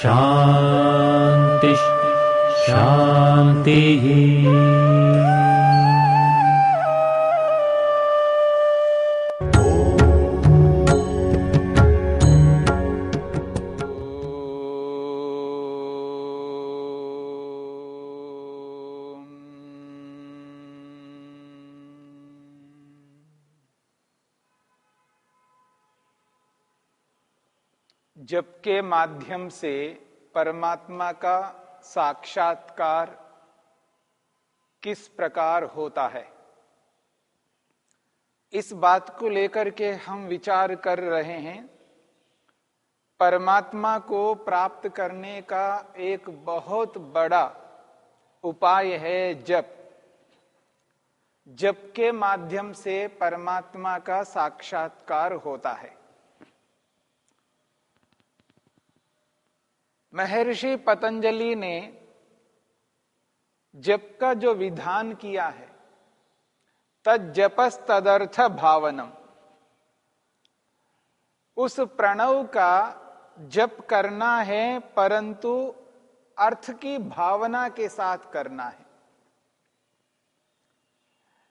शान्तिः शान्तिः जप के माध्यम से परमात्मा का साक्षात्कार किस प्रकार होता है? इस बात को लेकर के हम विचार कर रहे हैं, परमात्मा को प्राप्त करने का एक बहुत बड़ा उपाय है जप। जप के माध्यम से परमात्मा का साक्षात्कार होता है। महर्षि पतंजलि ने जप का जो विधान किया है तजपस तदर्थ भावनम। उस प्रणव का जप करना है, परंतु अर्थ की भावना के साथ करना है।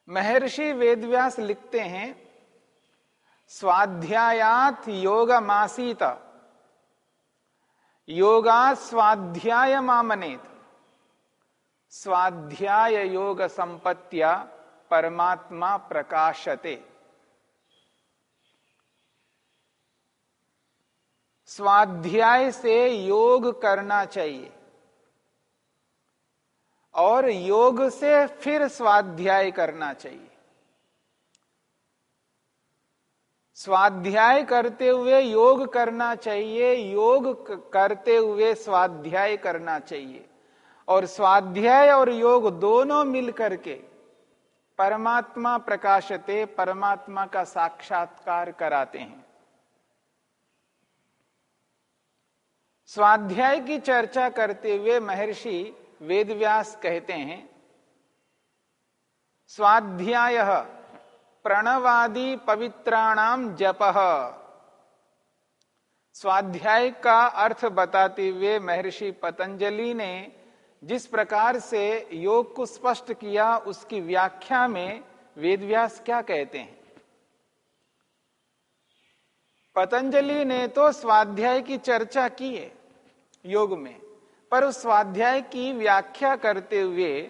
महर्षि वेदव्यास लिखते हैं, स्वाध्यायात योग मासीत योगा स्वाध्याय मामनेत। स्वाध्याय योग संपत्तिया परमात्मा प्रकाशते। स्वाध्याय से योग करना चाहिए। और योग से फिर स्वाध्याय करना चाहिए। स्वाध्याय करते हुए योग करना चाहिए, योग करते हुए स्वाध्याय करना चाहिए। और स्वाध्याय और योग दोनों मिलकर के परमात्मा प्रकाशते, परमात्मा का साक्षात्कार कराते हैं। स्वाध्याय की चर्चा करते हुए महर्षि वेदव्यास कहते हैं, स्वाध्याय प्रणवादि पवित्राणाम जप। स्वाध्याय का अर्थ बताते हुए महर्षि पतंजलि ने जिस प्रकार से योग को स्पष्ट किया, उसकी व्याख्या में वेदव्यास क्या कहते हैं? पतंजलि ने तो स्वाध्याय की चर्चा की है योग में, पर उस स्वाध्याय की व्याख्या करते हुए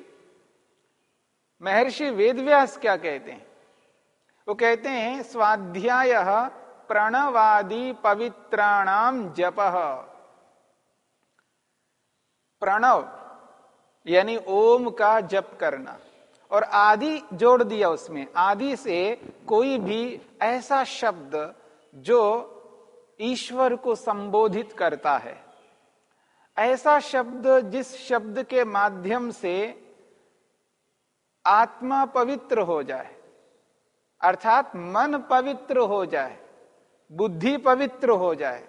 महर्षि वेदव्यास क्या कहते हैं? वो कहते हैं, स्वाध्याय प्रणवादि पवित्राणाम जप। प्रणव, यानी ओम का जप करना। और आदि जोड़ दिया उसमें। आदि से कोई भी ऐसा शब्द जो ईश्वर को संबोधित करता है, ऐसा शब्द जिस शब्द के माध्यम से आत्मा पवित्र हो जाए अर्थात मन पवित्र हो जाए बुद्धि पवित्र हो जाए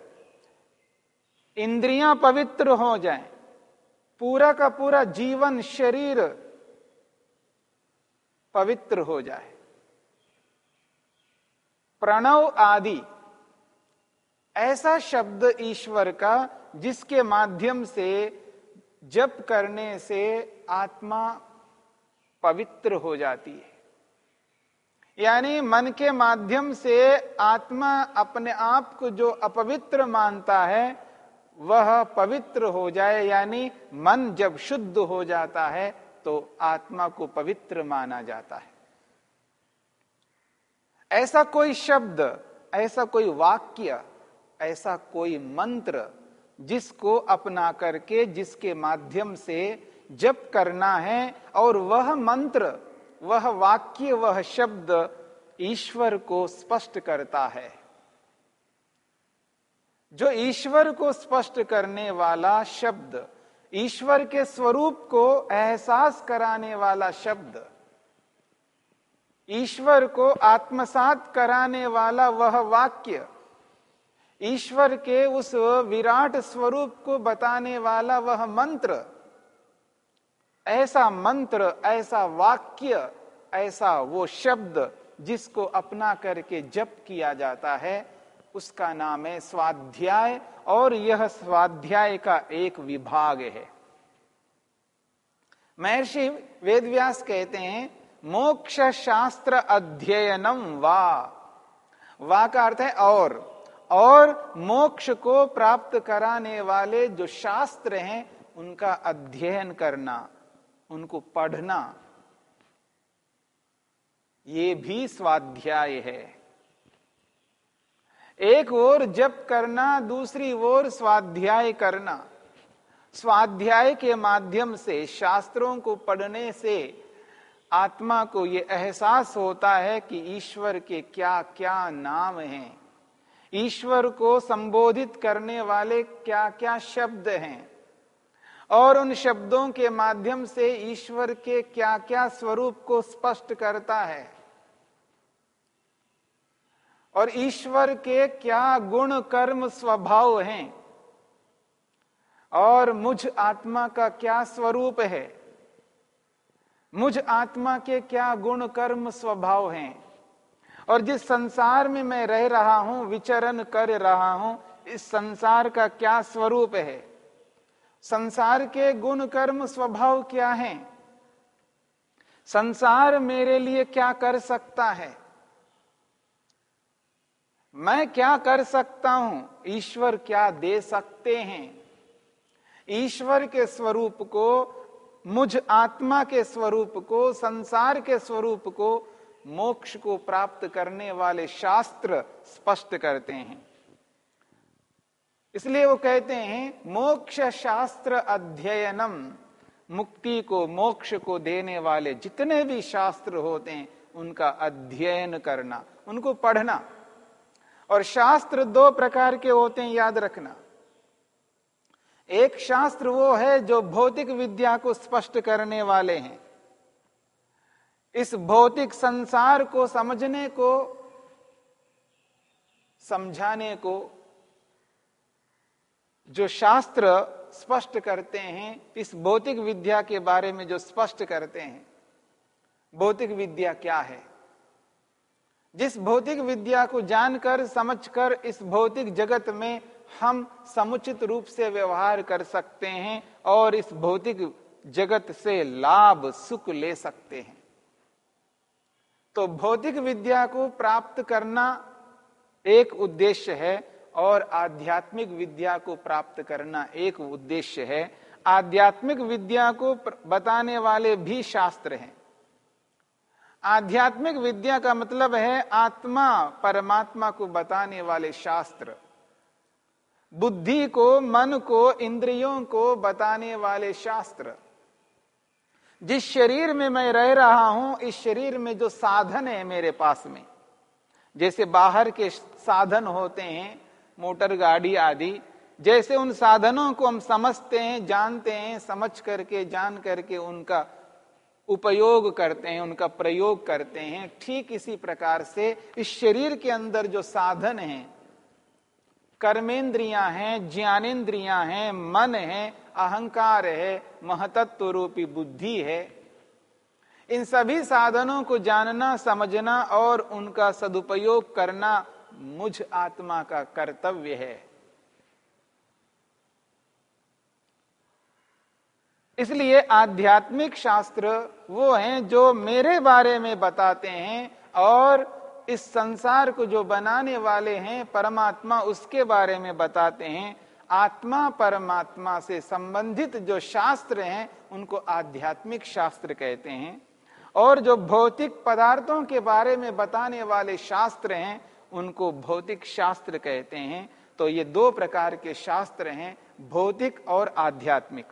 इंद्रियाँ पवित्र हो जाएँ, पूरा का पूरा जीवन शरीर पवित्र हो जाए। प्रणव आदि ऐसा शब्द ईश्वर का जिसके माध्यम से जप करने से आत्मा पवित्र हो जाती है। यानी मन के माध्यम से आत्मा अपने आप को जो अपवित्र मानता है, वह पवित्र हो जाए, यानी मन जब शुद्ध हो जाता है तो आत्मा को पवित्र माना जाता है। ऐसा कोई शब्द, ऐसा कोई वाक्य, ऐसा कोई मंत्र जिसको अपना करके, जिसके माध्यम से जप करना है, और वह मंत्र वह वाक्य, वह शब्द ईश्वर को स्पष्ट करता है। जो ईश्वर को स्पष्ट करने वाला शब्द, ईश्वर के स्वरूप को एहसास कराने वाला शब्द, ईश्वर को आत्मसात कराने वाला वह वाक्य, ईश्वर के उस विराट स्वरूप को बताने वाला वह मंत्र ऐसा मंत्र, ऐसा वाक्य, ऐसा वो शब्द जिसको अपना करके जप किया जाता है, उसका नाम है स्वाध्याय और यह स्वाध्याय का एक विभाग है। महर्षि वेदव्यास कहते हैं मोक्ष शास्त्र अध्ययनम वा। वा का अर्थ है और। और मोक्ष को प्राप्त कराने वाले जो शास्त्र हैं, उनका अध्ययन करना। उनको पढ़ना, ये भी स्वाध्याय है। एक ओर जप करना, दूसरी ओर स्वाध्याय करना। स्वाध्याय के माध्यम से, शास्त्रों को पढ़ने से आत्मा को ये एहसास होता है कि ईश्वर के क्या क्या नाम हैं। ईश्वर को संबोधित करने वाले क्या क्या शब्द हैं। और उन शब्दों के माध्यम से ईश्वर के क्या क्या स्वरूप को स्पष्ट करता है। और ईश्वर के क्या गुण कर्म स्वभाव हैं? और मुझ आत्मा का क्या स्वरूप है? मुझ आत्मा के क्या गुण कर्म स्वभाव हैं? और जिस संसार में मैं रह रहा हूँ, विचरण कर रहा हूँ, इस संसार का क्या स्वरूप है? संसार के गुण कर्म स्वभाव क्या है? संसार मेरे लिए क्या कर सकता है? मैं क्या कर सकता हूँ? ईश्वर क्या दे सकते हैं? ईश्वर के स्वरूप को, मुझ आत्मा के स्वरूप को, संसार के स्वरूप को मोक्ष को प्राप्त करने वाले शास्त्र स्पष्ट करते हैं। इसलिए वो कहते हैं मोक्ष शास्त्र अध्ययनम, मुक्ति को, मोक्ष को देने वाले जितने भी शास्त्र होते हैं, उनका अध्ययन करना, उनको पढ़ना। और शास्त्र दो प्रकार के होते हैं, याद रखना। एक शास्त्र वो है जो भौतिक विद्या को स्पष्ट करने वाले हैं। इस भौतिक संसार को समझने को, समझाने को जो शास्त्र स्पष्ट करते हैं, इस भौतिक विद्या के बारे में जो स्पष्ट करते हैं, भौतिक विद्या क्या है? जिस भौतिक विद्या को जानकर, समझकर, इस भौतिक जगत में हम समुचित रूप से व्यवहार कर सकते हैं और इस भौतिक जगत से लाभ, सुख ले सकते हैं। तो भौतिक विद्या को प्राप्त करना एक उद्देश्य है और आध्यात्मिक विद्या को प्राप्त करना एक उद्देश्य है। आध्यात्मिक विद्या को बताने वाले भी शास्त्र हैं। आध्यात्मिक विद्या का मतलब है आत्मा परमात्मा को बताने वाले शास्त्र। बुद्धि को, मन को, इंद्रियों को बताने वाले शास्त्र। जिस शरीर में मैं रह रहा हूँ, इस शरीर में जो साधन है मेरे पास में, जैसे बाहर के साधन होते हैं मोटर गाड़ी आदि। जैसे उन साधनों को हम समझते हैं, जानते हैं, समझ करके, जान करके उनका उपयोग करते हैं, उनका प्रयोग करते हैं, ठीक इसी प्रकार से इस शरीर के अंदर जो साधन हैं, कर्मेंद्रियाँ हैं ज्ञानेन्द्रियाँ हैं, मन है, अहंकार है, महतत्व रूपी बुद्धि है, इन सभी साधनों को जानना, समझना और उनका सदुपयोग करना मुझ आत्मा का कर्तव्य है। इसलिए आध्यात्मिक शास्त्र वो हैं जो मेरे बारे में बताते हैं और इस संसार को जो बनाने वाले हैं, परमात्मा उसके बारे में बताते हैं। आत्मा परमात्मा से संबंधित जो शास्त्र हैं, उनको आध्यात्मिक शास्त्र कहते हैं। और जो भौतिक पदार्थों के बारे में बताने वाले शास्त्र हैं उनको भौतिक शास्त्र कहते हैं तो ये दो प्रकार के शास्त्र हैं, भौतिक और आध्यात्मिक।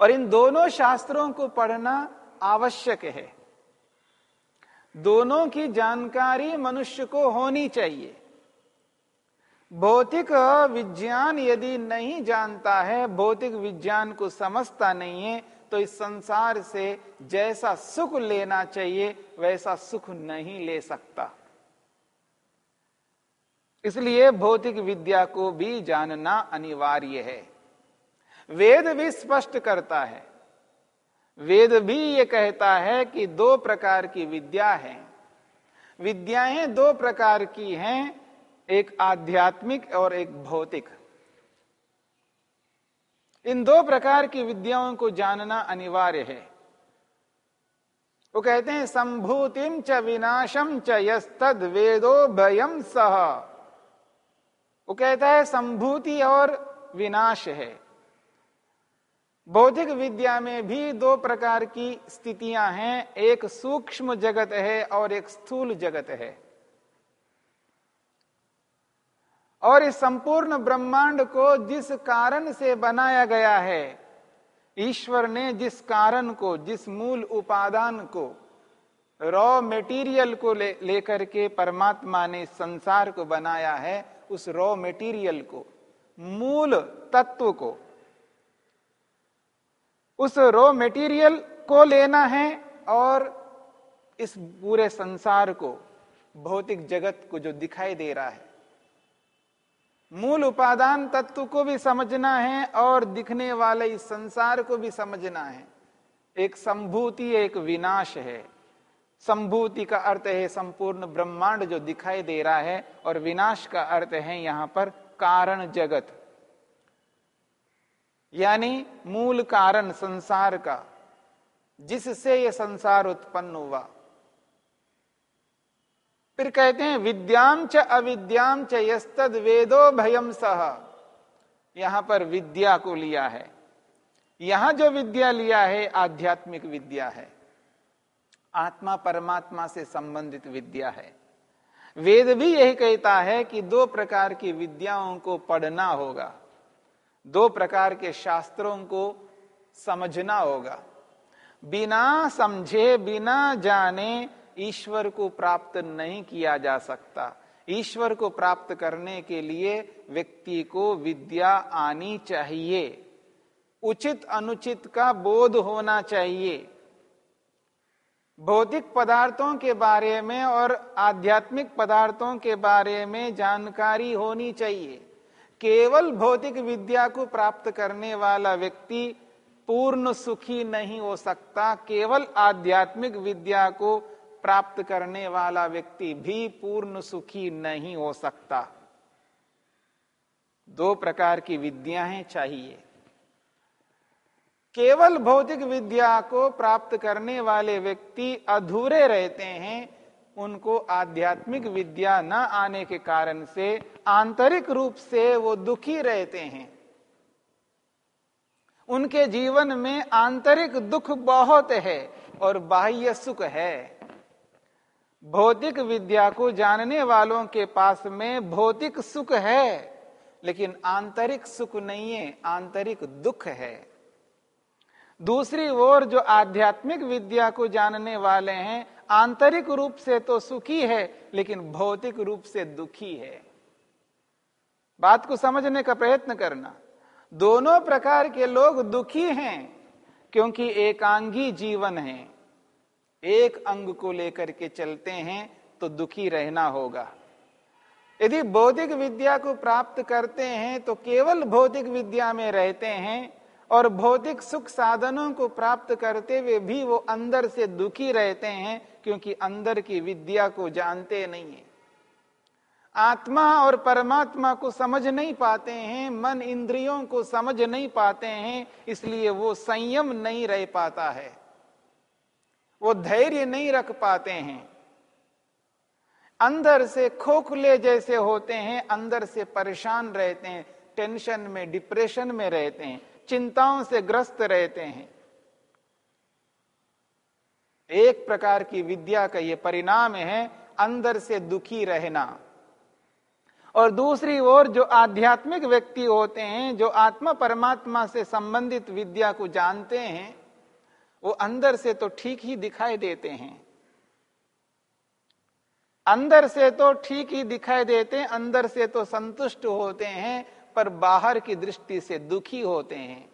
और इन दोनों शास्त्रों को पढ़ना आवश्यक है। दोनों की जानकारी मनुष्य को होनी चाहिए। भौतिक विज्ञान यदि नहीं जानता है, भौतिक विज्ञान को समझता नहीं है तो इस संसार से जैसा सुख लेना चाहिए, वैसा सुख नहीं ले सकता। इसलिए भौतिक विद्या को भी जानना अनिवार्य है। वेद भी स्पष्ट करता है। वेद भी ये कहता है कि दो प्रकार की विद्या है। विद्याएँ दो प्रकार की हैं, एक आध्यात्मिक और एक भौतिक। इन दो प्रकार की विद्याओं को जानना अनिवार्य है। वो कहते हैं संभूतिम च विनाशम च यद वेदो भयम सह। वो कहता है, संभूति और विनाश है। बौद्धिक विद्या में भी दो प्रकार की स्थितियाँ हैं। एक सूक्ष्म जगत है और एक स्थूल जगत है। और इस संपूर्ण ब्रह्मांड को जिस कारण से बनाया गया है, ईश्वर ने जिस कारण को, जिस मूल उपादान को रॉ मेटीरियल को ले, लेकर के परमात्मा ने संसार को बनाया है उस रॉ मेटीरियल को, मूल तत्व को, उस रॉ मेटीरियल को लेना है और इस पूरे संसार को, भौतिक जगत को जो दिखाई दे रहा है। मूल उपादान तत्व को भी समझना है और दिखने वाले इस संसार को भी समझना है। एक संभूति, एक विनाश है। संभूति का अर्थ है संपूर्ण ब्रह्मांड जो दिखाई दे रहा है और विनाश का अर्थ है यहाँ पर कारण जगत। यानी मूल कारण संसार का, जिससे यह संसार उत्पन्न हुआ। फिर कहते हैं विद्याम च अविद्याम च यस्तद वेदो भयम सह। यहाँ पर विद्या को लिया है। यहाँ जो विद्या लिया है, आध्यात्मिक विद्या है। आत्मा परमात्मा से संबंधित विद्या है। वेद भी यही कहता है कि दो प्रकार की विद्याओं को पढ़ना होगा। दो प्रकार के शास्त्रों को समझना होगा। बिना समझे, बिना जाने ईश्वर को प्राप्त नहीं किया जा सकता। ईश्वर को प्राप्त करने के लिए व्यक्ति को विद्या आनी चाहिए। उचित अनुचित का बोध होना चाहिए। भौतिक पदार्थों के बारे में और आध्यात्मिक पदार्थों के बारे में जानकारी होनी चाहिए। केवल भौतिक विद्या को प्राप्त करने वाला व्यक्ति पूर्ण सुखी नहीं हो सकता। केवल आध्यात्मिक विद्या को प्राप्त करने वाला व्यक्ति भी पूर्ण सुखी नहीं हो सकता। दो प्रकार की विद्याएँ चाहिए। केवल भौतिक विद्या को प्राप्त करने वाले व्यक्ति अधूरे रहते हैं, उनको आध्यात्मिक विद्या न आने के कारण से आंतरिक रूप से वो दुखी रहते हैं। उनके जीवन में आंतरिक दुख बहुत है और बाह्य सुख है। भौतिक विद्या को जानने वालों के पास में भौतिक सुख है, लेकिन आंतरिक सुख नहीं है, आंतरिक दुख है। दूसरी ओर जो आध्यात्मिक विद्या को जानने वाले हैं, आंतरिक रूप से तो सुखी है, लेकिन भौतिक रूप से दुखी है। बात को समझने का प्रयत्न करना। दोनों प्रकार के लोग दुखी हैं, क्योंकि एकांगी जीवन है। एक अंग को लेकर के चलते हैं तो दुखी रहना होगा। यदि भौतिक विद्या को प्राप्त करते हैं तो केवल भौतिक विद्या में रहते हैं और भौतिक सुख साधनों को प्राप्त करते हुए भी वो अंदर से दुखी रहते हैं, क्योंकि अंदर की विद्या को जानते नहीं है। आत्मा और परमात्मा को समझ नहीं पाते हैं, मन इंद्रियों को समझ नहीं पाते हैं, इसलिए वो संयम नहीं रह पाता है। वो धैर्य नहीं रख पाते हैं। अंदर से खोखले जैसे होते हैं, अंदर से परेशान रहते हैं, टेंशन में, डिप्रेशन में रहते हैं। चिंताओं से ग्रस्त रहते हैं। एक प्रकार की विद्या का यह परिणाम है, अंदर से दुखी रहना। और दूसरी ओर जो आध्यात्मिक व्यक्ति होते हैं, जो आत्मा परमात्मा से संबंधित विद्या को जानते हैं, वो अंदर से तो ठीक ही दिखाई देते हैं। अंदर से तो ठीक ही दिखाई देते हैं, अंदर से तो संतुष्ट होते हैं पर बाहर की दृष्टि से दुखी होते हैं,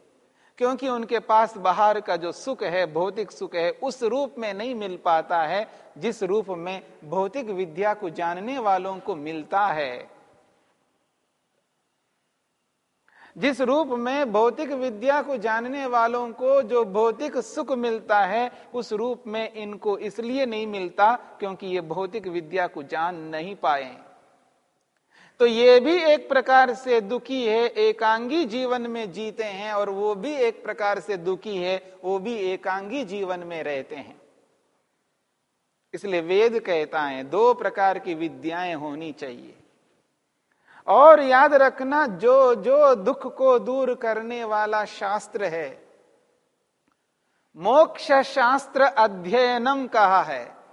क्योंकि उनके पास बाहर का जो सुख है, भौतिक सुख है, उस रूप में नहीं मिल पाता है, जिस रूप में भौतिक विद्या को जानने वालों को मिलता है। जिस रूप में भौतिक विद्या को जानने वालों को जो भौतिक सुख मिलता है, उस रूप में इनको इसलिए नहीं मिलता, क्योंकि ये भौतिक विद्या को जान नहीं पाए। तो ये भी एक प्रकार से दुखी है, एकांगी जीवन में जीते हैं और वो भी एक प्रकार से दुखी है, वो भी एकांगी जीवन में रहते हैं। इसलिए वेद कहता है, दो प्रकार की विद्याएँ होनी चाहिए। और याद रखना, जो जो दुख को दूर करने वाला शास्त्र है मोक्ष शास्त्र अध्ययनम कहा है।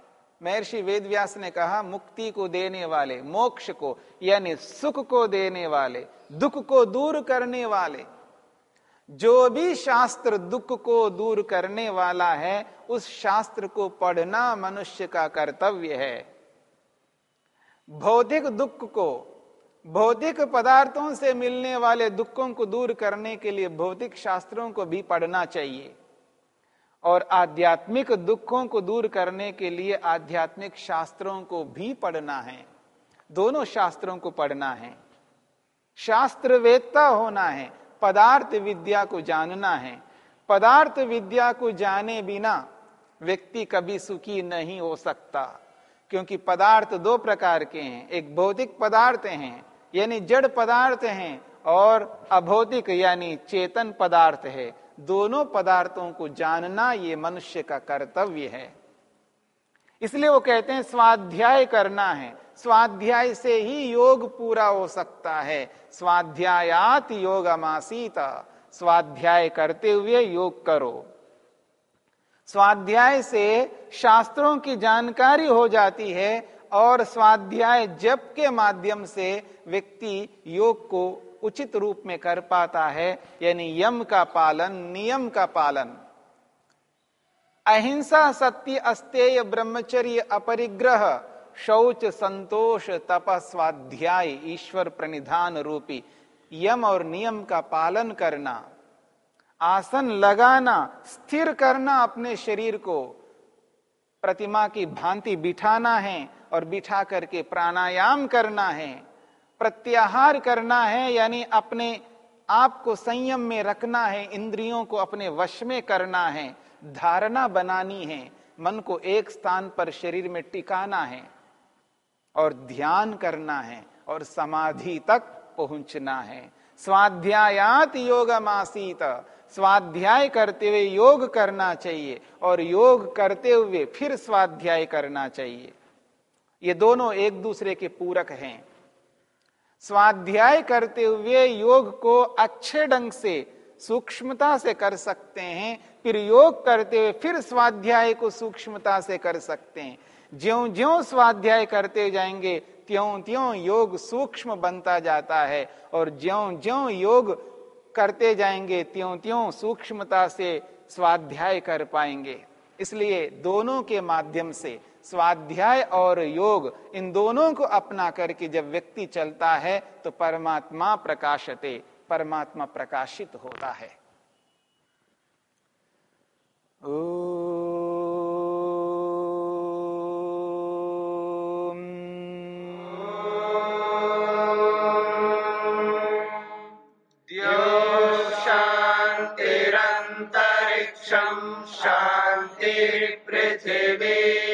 महर्षि वेदव्यास ने कहा, मुक्ति को देने वाले, मोक्ष को, यानी सुख को देने वाले, दुख को दूर करने वाले, जो भी शास्त्र दुख को दूर करने वाला है, उस शास्त्र को पढ़ना मनुष्य का कर्तव्य है। भौतिक दुख को, भौतिक पदार्थों से मिलने वाले दुखों को दूर करने के लिए भौतिक शास्त्रों को भी पढ़ना चाहिए। और आध्यात्मिक दुखों को दूर करने के लिए आध्यात्मिक शास्त्रों को भी पढ़ना है। दोनों शास्त्रों को पढ़ना है। शास्त्र वेदता होना है, पदार्थ विद्या को जानना है। पदार्थ विद्या को जाने बिना व्यक्ति कभी सुखी नहीं हो सकता, क्योंकि पदार्थ दो प्रकार के हैं। एक भौतिक पदार्थ हैं, यानी जड़ पदार्थ हैं, और अभौतिक यानी चेतन पदार्थ है। दोनों पदार्थों को जानना ये मनुष्य का कर्तव्य है। इसलिए वो कहते हैं, स्वाध्याय करना है। स्वाध्याय से ही योग पूरा हो सकता है। स्वाध्यायात योग अमासीत स्वाध्याय करते हुए योग करो। स्वाध्याय से शास्त्रों की जानकारी हो जाती है और स्वाध्याय जप के माध्यम से व्यक्ति योग को उचित रूप में कर पाता है, यानी यम का पालन, नियम का पालन। अहिंसा सत्य अस्तेय ब्रह्मचर्य अपरिग्रह, शौच संतोष तप स्वाध्याय ईश्वर प्रणिधान रूपी, यम और नियम का पालन करना। आसन लगाना, स्थिर करना अपने शरीर को। प्रतिमा की भांति बिठाना है और बिठा करके प्राणायाम करना है। प्रत्याहार करना है, यानी अपने आप को संयम में रखना है, इंद्रियों को अपने वश में करना है, धारणा बनानी है, मन को एक स्थान पर शरीर में टिकाना है, और ध्यान करना है, और समाधि तक पहुँचना है। स्वाध्यायात योग मासीत स्वाध्याय करते हुए योग करना चाहिए, और योग करते हुए फिर स्वाध्याय करना चाहिए। ये दोनों एक दूसरे के पूरक हैं। स्वाध्याय करते हुए योग को अच्छे ढंग से, सूक्ष्मता से कर सकते हैं, फिर योग करते हुए फिर स्वाध्याय को सूक्ष्मता से कर सकते हैं। ज्यो ज्यो स्वाध्याय करते जाएँगे त्यों त्यों योग सूक्ष्म बनता जाता है और ज्यो ज्यो योग करते जाएँगे त्यों त्यों सूक्ष्मता से स्वाध्याय कर पाएँगे। इसलिए दोनों के माध्यम से स्वाध्याय और योग, इन दोनों को अपना करके जब व्यक्ति चलता है तो परमात्मा प्रकाशते, परमात्मा प्रकाशित होता है। ओ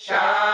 Shout.